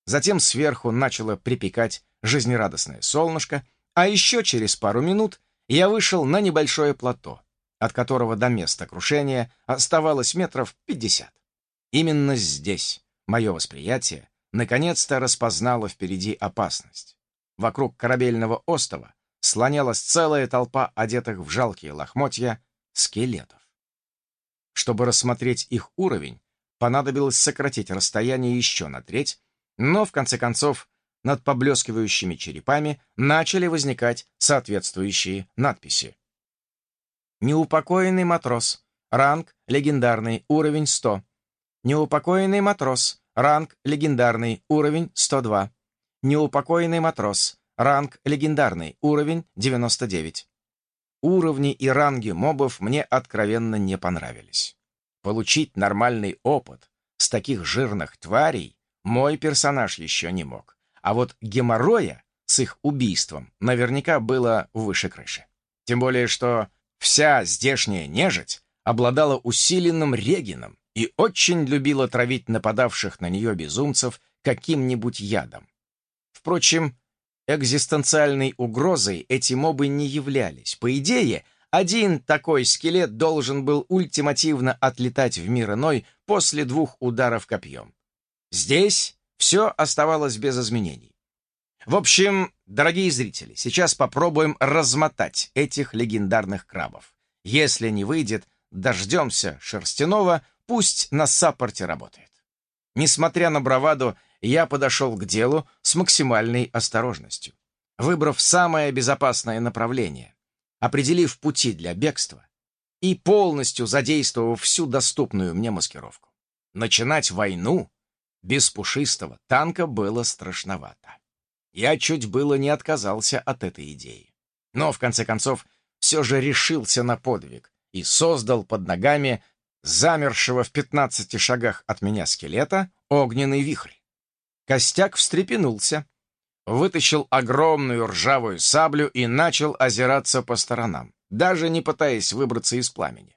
Затем сверху начало припекать жизнерадостное солнышко, а еще через пару минут я вышел на небольшое плато, от которого до места крушения оставалось метров пятьдесят. Именно здесь мое восприятие наконец-то распознало впереди опасность. Вокруг корабельного остова слонялась целая толпа одетых в жалкие лохмотья скелетов. Чтобы рассмотреть их уровень, понадобилось сократить расстояние еще на треть, но, в конце концов, над поблескивающими черепами начали возникать соответствующие надписи. Неупокоенный матрос. Ранг легендарный. Уровень 100. Неупокоенный матрос. Ранг легендарный. Уровень 102. Неупокоенный матрос. Ранг легендарный. Уровень 99. Уровни и ранги мобов мне откровенно не понравились. Получить нормальный опыт с таких жирных тварей мой персонаж еще не мог. А вот геморроя с их убийством наверняка было выше крыши. Тем более, что вся здешняя нежить обладала усиленным регином и очень любила травить нападавших на нее безумцев каким-нибудь ядом. Впрочем, экзистенциальной угрозой эти мобы не являлись. По идее, один такой скелет должен был ультимативно отлетать в мир иной после двух ударов копьем. Здесь все оставалось без изменений. В общем, дорогие зрители, сейчас попробуем размотать этих легендарных крабов. Если не выйдет, дождемся Шерстяного, пусть на саппорте работает. Несмотря на браваду, я подошел к делу с максимальной осторожностью, выбрав самое безопасное направление, определив пути для бегства и полностью задействовав всю доступную мне маскировку. Начинать войну без пушистого танка было страшновато. Я чуть было не отказался от этой идеи. Но, в конце концов, все же решился на подвиг и создал под ногами замершего в пятнадцати шагах от меня скелета огненный вихрь. Костяк встрепенулся, вытащил огромную ржавую саблю и начал озираться по сторонам, даже не пытаясь выбраться из пламени.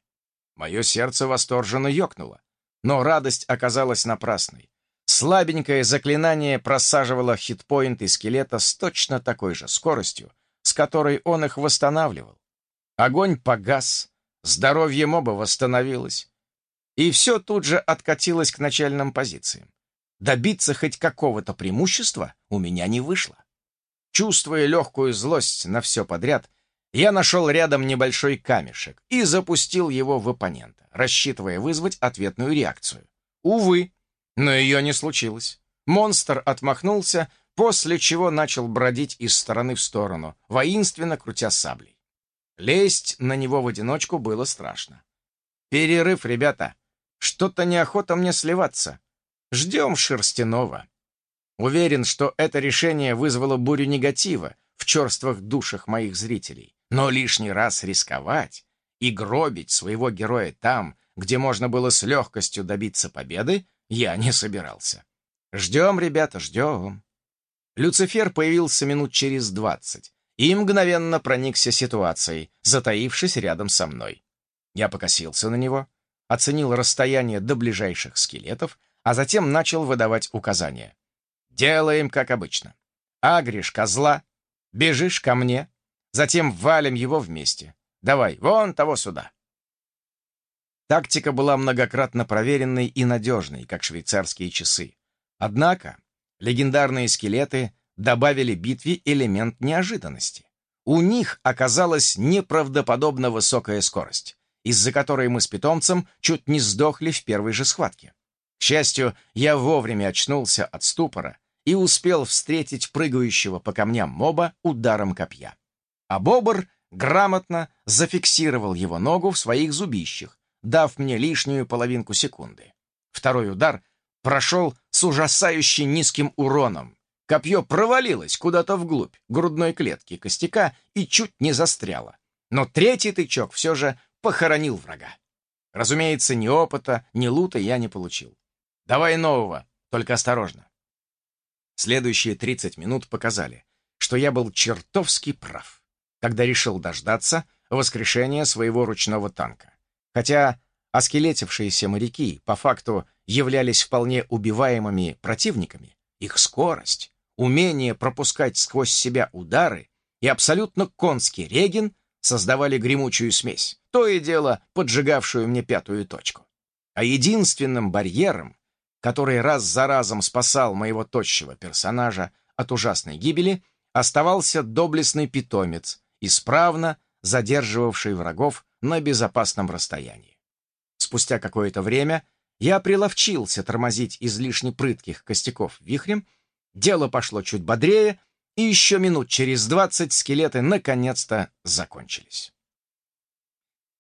Мое сердце восторженно ёкнуло, но радость оказалась напрасной. Слабенькое заклинание просаживало хитпоинты скелета с точно такой же скоростью, с которой он их восстанавливал. Огонь погас, здоровье моба восстановилось, и все тут же откатилось к начальным позициям. Добиться хоть какого-то преимущества у меня не вышло. Чувствуя легкую злость на все подряд, я нашел рядом небольшой камешек и запустил его в оппонента, рассчитывая вызвать ответную реакцию. Увы, но ее не случилось. Монстр отмахнулся, после чего начал бродить из стороны в сторону, воинственно крутя саблей. Лезть на него в одиночку было страшно. «Перерыв, ребята! Что-то неохота мне сливаться. Ждем Шерстяного». Уверен, что это решение вызвало бурю негатива в черствых душах моих зрителей. Но лишний раз рисковать и гробить своего героя там, где можно было с легкостью добиться победы, я не собирался. Ждем, ребята, ждем. Люцифер появился минут через двадцать и мгновенно проникся ситуацией, затаившись рядом со мной. Я покосился на него, оценил расстояние до ближайших скелетов, а затем начал выдавать указания. «Делаем, как обычно. Агришь козла, бежишь ко мне, затем валим его вместе. Давай, вон того сюда». Тактика была многократно проверенной и надежной, как швейцарские часы. Однако легендарные скелеты добавили битве элемент неожиданности. У них оказалась неправдоподобно высокая скорость, из-за которой мы с питомцем чуть не сдохли в первой же схватке. К счастью, я вовремя очнулся от ступора и успел встретить прыгающего по камням моба ударом копья. А бобр грамотно зафиксировал его ногу в своих зубищах, дав мне лишнюю половинку секунды. Второй удар прошел с ужасающе низким уроном. Копье провалилось куда-то вглубь грудной клетки костяка и чуть не застряло. Но третий тычок все же похоронил врага. Разумеется, ни опыта, ни лута я не получил. Давай нового, только осторожно. Следующие 30 минут показали, что я был чертовски прав, когда решил дождаться воскрешения своего ручного танка. Хотя оскелетившиеся моряки по факту являлись вполне убиваемыми противниками, их скорость, умение пропускать сквозь себя удары и абсолютно конский реген создавали гремучую смесь, то и дело поджигавшую мне пятую точку. А единственным барьером, который раз за разом спасал моего тощего персонажа от ужасной гибели, оставался доблестный питомец, исправно задерживавший врагов на безопасном расстоянии. Спустя какое-то время я приловчился тормозить излишне прытких костяков вихрем, дело пошло чуть бодрее, и еще минут через двадцать скелеты наконец-то закончились.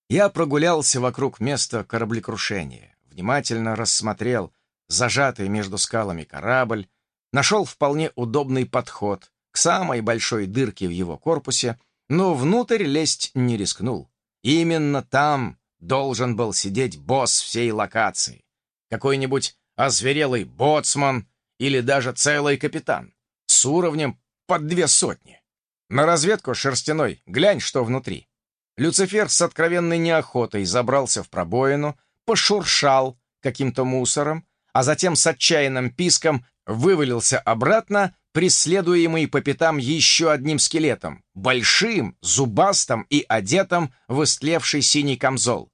Я прогулялся вокруг места кораблекрушения, внимательно рассмотрел зажатый между скалами корабль, нашел вполне удобный подход к самой большой дырке в его корпусе, но внутрь лезть не рискнул. Именно там должен был сидеть босс всей локации. Какой-нибудь озверелый боцман или даже целый капитан с уровнем под две сотни. На разведку шерстяной, глянь, что внутри. Люцифер с откровенной неохотой забрался в пробоину, пошуршал каким-то мусором, а затем с отчаянным писком вывалился обратно, преследуемый по пятам еще одним скелетом, большим, зубастым и одетым в истлевший синий камзол.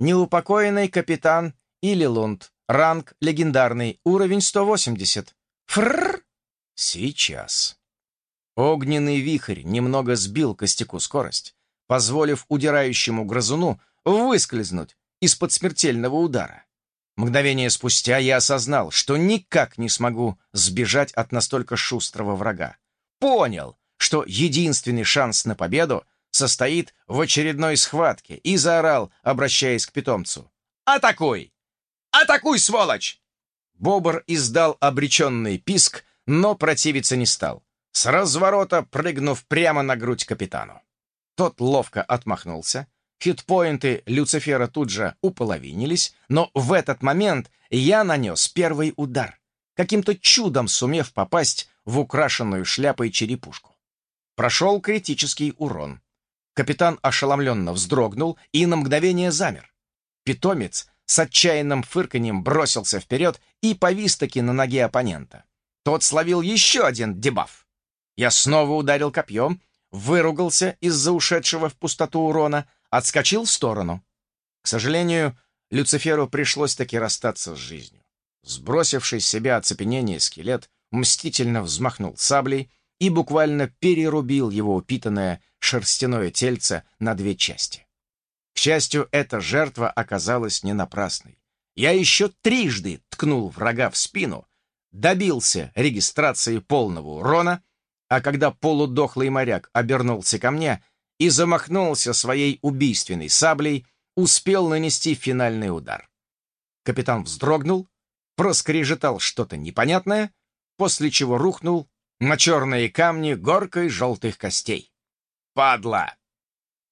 Неупокоенный капитан Илилунд, ранг легендарный, уровень 180. Фрррр! Сейчас. Огненный вихрь немного сбил костяку скорость, позволив удирающему грызуну выскользнуть из-под смертельного удара. Мгновение спустя я осознал, что никак не смогу сбежать от настолько шустрого врага. Понял, что единственный шанс на победу состоит в очередной схватке и заорал, обращаясь к питомцу. «Атакуй! Атакуй, сволочь!» Бобр издал обреченный писк, но противиться не стал, с разворота прыгнув прямо на грудь капитану. Тот ловко отмахнулся, Хитпоинты Люцифера тут же уполовинились, но в этот момент я нанес первый удар, каким-то чудом сумев попасть в украшенную шляпой черепушку. Прошел критический урон. Капитан ошеломленно вздрогнул и на мгновение замер. Питомец с отчаянным фырканьем бросился вперед и повис-таки на ноге оппонента. Тот словил еще один дебаф. Я снова ударил копьем, выругался из-за ушедшего в пустоту урона, отскочил в сторону. К сожалению, Люциферу пришлось таки расстаться с жизнью. Сбросивший с себя оцепенение скелет, мстительно взмахнул саблей и буквально перерубил его упитанное шерстяное тельце на две части. К счастью, эта жертва оказалась не напрасной. Я еще трижды ткнул врага в спину, добился регистрации полного урона, а когда полудохлый моряк обернулся ко мне, и замахнулся своей убийственной саблей, успел нанести финальный удар. Капитан вздрогнул, проскрежетал что-то непонятное, после чего рухнул на черные камни горкой желтых костей. Падла!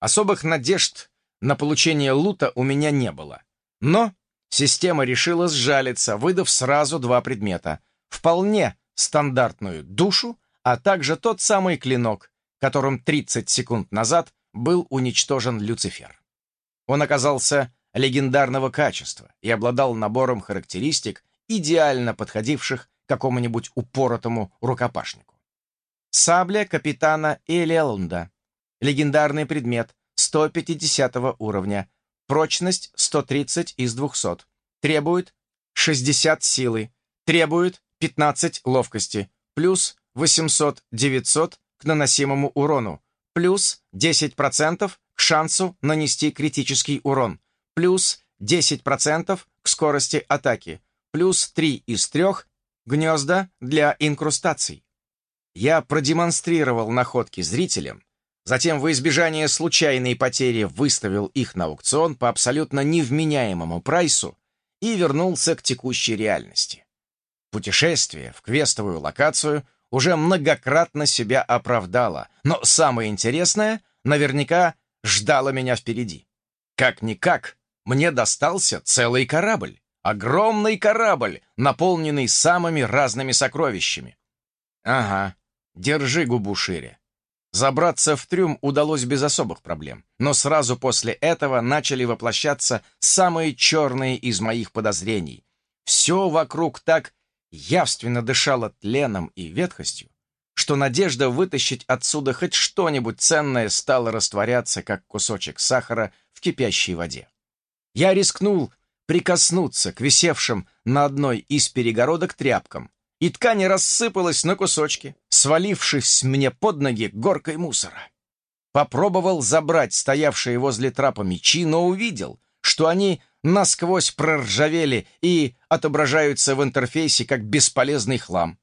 Особых надежд на получение лута у меня не было. Но система решила сжалиться, выдав сразу два предмета. Вполне стандартную душу, а также тот самый клинок, которым 30 секунд назад был уничтожен Люцифер. Он оказался легендарного качества и обладал набором характеристик, идеально подходивших какому-нибудь упоротому рукопашнику. Сабля капитана Элелунда. Легендарный предмет 150 уровня. Прочность 130 из 200. Требует 60 силы. Требует 15 ловкости. Плюс 800-900 к наносимому урону. Плюс 10% к шансу нанести критический урон. Плюс 10% к скорости атаки. Плюс 3 из 3 гнезда для инкрустаций. Я продемонстрировал находки зрителям, затем во избежание случайной потери выставил их на аукцион по абсолютно невменяемому прайсу и вернулся к текущей реальности. Путешествие в квестовую локацию уже многократно себя оправдало, но самое интересное наверняка ждало меня впереди. Как-никак, мне достался целый корабль. Огромный корабль, наполненный самыми разными сокровищами. Ага, Держи губу шире. Забраться в трюм удалось без особых проблем, но сразу после этого начали воплощаться самые черные из моих подозрений. Все вокруг так явственно дышало тленом и ветхостью, что надежда вытащить отсюда хоть что-нибудь ценное стала растворяться, как кусочек сахара в кипящей воде. Я рискнул прикоснуться к висевшим на одной из перегородок тряпкам, и ткань рассыпалась на кусочки, свалившись мне под ноги горкой мусора. Попробовал забрать стоявшие возле трапа мечи, но увидел, что они насквозь проржавели и отображаются в интерфейсе как бесполезный хлам.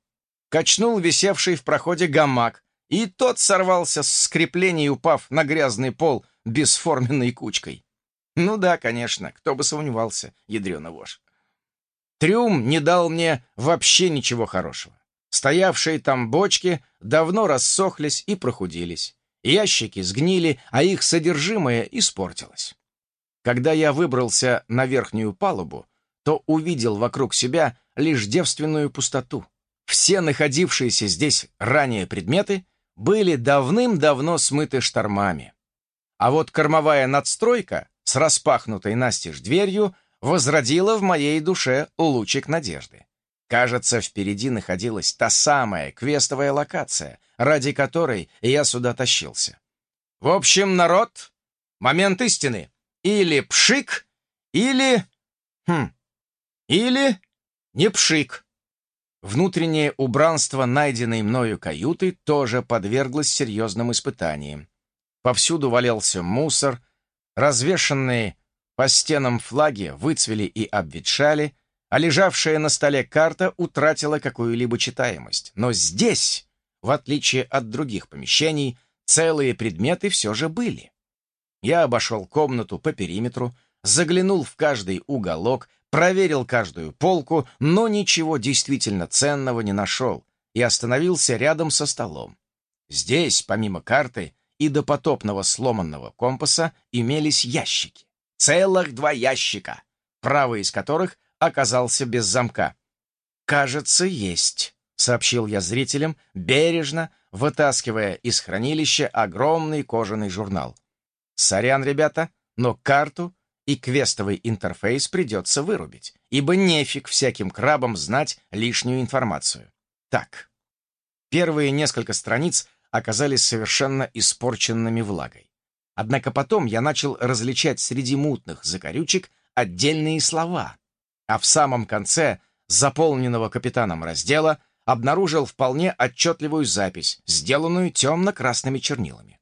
Качнул висевший в проходе гамак, и тот сорвался с скреплений, упав на грязный пол бесформенной кучкой. Ну да, конечно, кто бы сомневался, ядрёна вошь. Трюм не дал мне вообще ничего хорошего. Стоявшие там бочки давно рассохлись и прохудились. Ящики сгнили, а их содержимое испортилось. Когда я выбрался на верхнюю палубу, то увидел вокруг себя лишь девственную пустоту. Все находившиеся здесь ранее предметы были давным-давно смыты штормами. А вот кормовая надстройка с распахнутой настежь дверью возродила в моей душе лучик надежды. Кажется, впереди находилась та самая квестовая локация, ради которой я сюда тащился. В общем, народ, момент истины. Или пшик, или... Хм... Или не пшик. Внутреннее убранство найденной мною каюты тоже подверглось серьезным испытаниям. Повсюду валялся мусор, развешанные по стенам флаги выцвели и обветшали, а лежавшая на столе карта утратила какую-либо читаемость. Но здесь, в отличие от других помещений, целые предметы все же были. Я обошел комнату по периметру, заглянул в каждый уголок, проверил каждую полку, но ничего действительно ценного не нашел и остановился рядом со столом. Здесь, помимо карты и допотопного сломанного компаса, имелись ящики. Целых два ящика, правый из которых оказался без замка. «Кажется, есть», — сообщил я зрителям, бережно вытаскивая из хранилища огромный кожаный журнал. «Сорян, ребята, но карту и квестовый интерфейс придется вырубить, ибо нефиг всяким крабам знать лишнюю информацию. Так, первые несколько страниц оказались совершенно испорченными влагой. Однако потом я начал различать среди мутных закорючек отдельные слова, а в самом конце заполненного капитаном раздела обнаружил вполне отчетливую запись, сделанную темно-красными чернилами.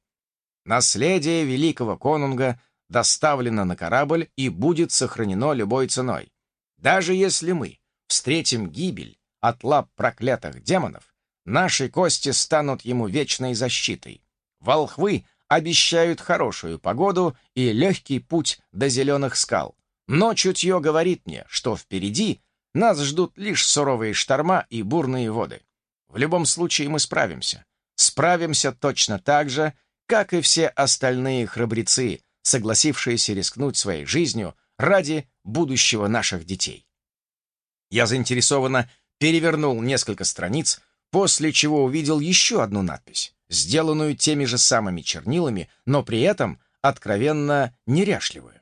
Наследие великого конунга доставлено на корабль и будет сохранено любой ценой. Даже если мы встретим гибель от лап проклятых демонов, наши кости станут ему вечной защитой. Волхвы обещают хорошую погоду и легкий путь до зеленых скал. Но чутье говорит мне, что впереди нас ждут лишь суровые шторма и бурные воды. В любом случае мы справимся. Справимся точно так же, как и все остальные храбрецы, согласившиеся рискнуть своей жизнью ради будущего наших детей. Я заинтересованно перевернул несколько страниц, после чего увидел еще одну надпись сделанную теми же самыми чернилами, но при этом откровенно неряшливую.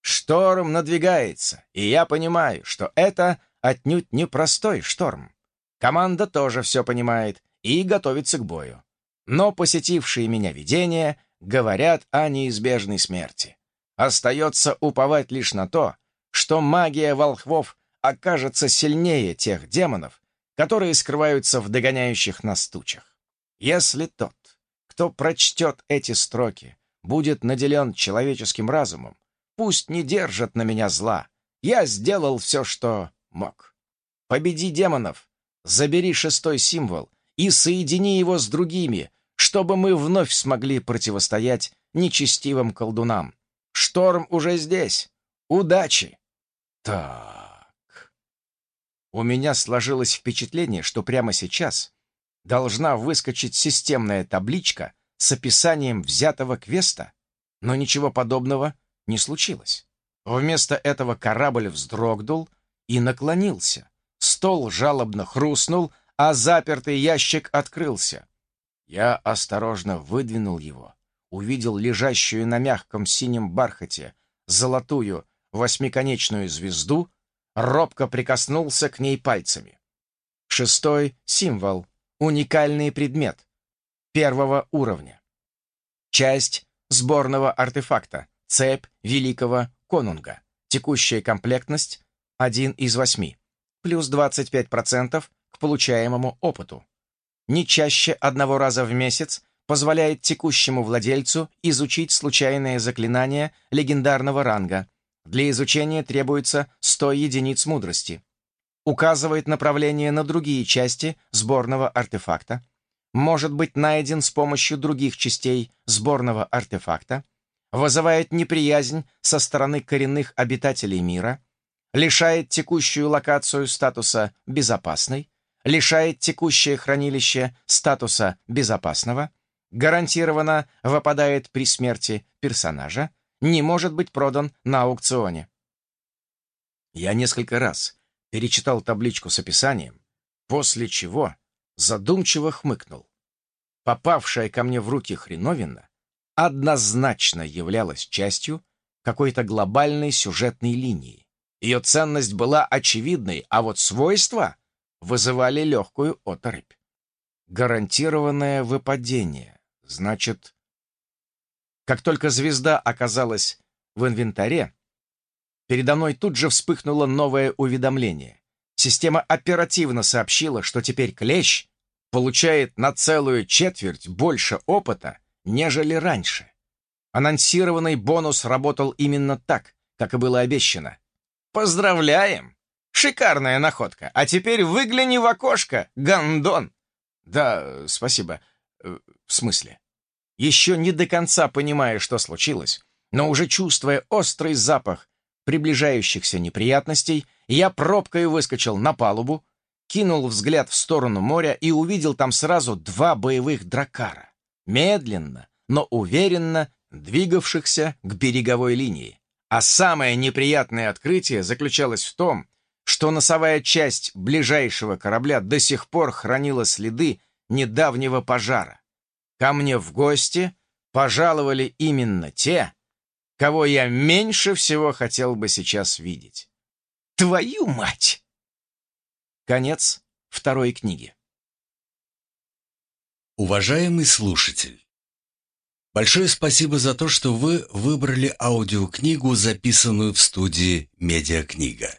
Шторм надвигается, и я понимаю, что это отнюдь не простой шторм. Команда тоже все понимает и готовится к бою. Но посетившие меня видения говорят о неизбежной смерти. Остается уповать лишь на то, что магия волхвов окажется сильнее тех демонов, которые скрываются в догоняющих нас тучах. Если тот, кто прочтет эти строки, будет наделен человеческим разумом, пусть не держат на меня зла. Я сделал все, что мог. Победи демонов, забери шестой символ и соедини его с другими, чтобы мы вновь смогли противостоять нечестивым колдунам. Шторм уже здесь. Удачи! Так. У меня сложилось впечатление, что прямо сейчас должна выскочить системная табличка с описанием взятого квеста, но ничего подобного не случилось. Вместо этого корабль вздрогнул и наклонился. Стол жалобно хрустнул, а запертый ящик открылся. Я осторожно выдвинул его, увидел лежащую на мягком синем бархате золотую восьмиконечную звезду, робко прикоснулся к ней пальцами. Шестой символ, уникальный предмет первого уровня. Часть сборного артефакта, цепь великого конунга. Текущая комплектность 1 из 8, плюс 25% к получаемому опыту. Не чаще одного раза в месяц позволяет текущему владельцу изучить случайное заклинание легендарного ранга. Для изучения требуется 100 единиц мудрости. Указывает направление на другие части сборного артефакта. Может быть найден с помощью других частей сборного артефакта. Вызывает неприязнь со стороны коренных обитателей мира. Лишает текущую локацию статуса «безопасной». Лишает текущее хранилище статуса «безопасного» гарантированно выпадает при смерти персонажа, не может быть продан на аукционе. Я несколько раз перечитал табличку с описанием, после чего задумчиво хмыкнул. Попавшая ко мне в руки хреновина однозначно являлась частью какой-то глобальной сюжетной линии. Ее ценность была очевидной, а вот свойства вызывали легкую оторопь. Гарантированное выпадение. Значит, как только звезда оказалась в инвентаре, передо мной тут же вспыхнуло новое уведомление. Система оперативно сообщила, что теперь клещ получает на целую четверть больше опыта, нежели раньше. Анонсированный бонус работал именно так, как и было обещано. «Поздравляем! Шикарная находка! А теперь выгляни в окошко, гондон!» «Да, спасибо. Э, в смысле? Еще не до конца понимая, что случилось, но уже чувствуя острый запах приближающихся неприятностей, я пробкой выскочил на палубу, кинул взгляд в сторону моря и увидел там сразу два боевых дракара, медленно, но уверенно двигавшихся к береговой линии. А самое неприятное открытие заключалось в том, что носовая часть ближайшего корабля до сих пор хранила следы недавнего пожара. Ко мне в гости пожаловали именно те, кого я меньше всего хотел бы сейчас видеть. Твою мать! Конец второй книги. Уважаемый слушатель, большое спасибо за то, что вы выбрали аудиокнигу, записанную в студии «Медиакнига».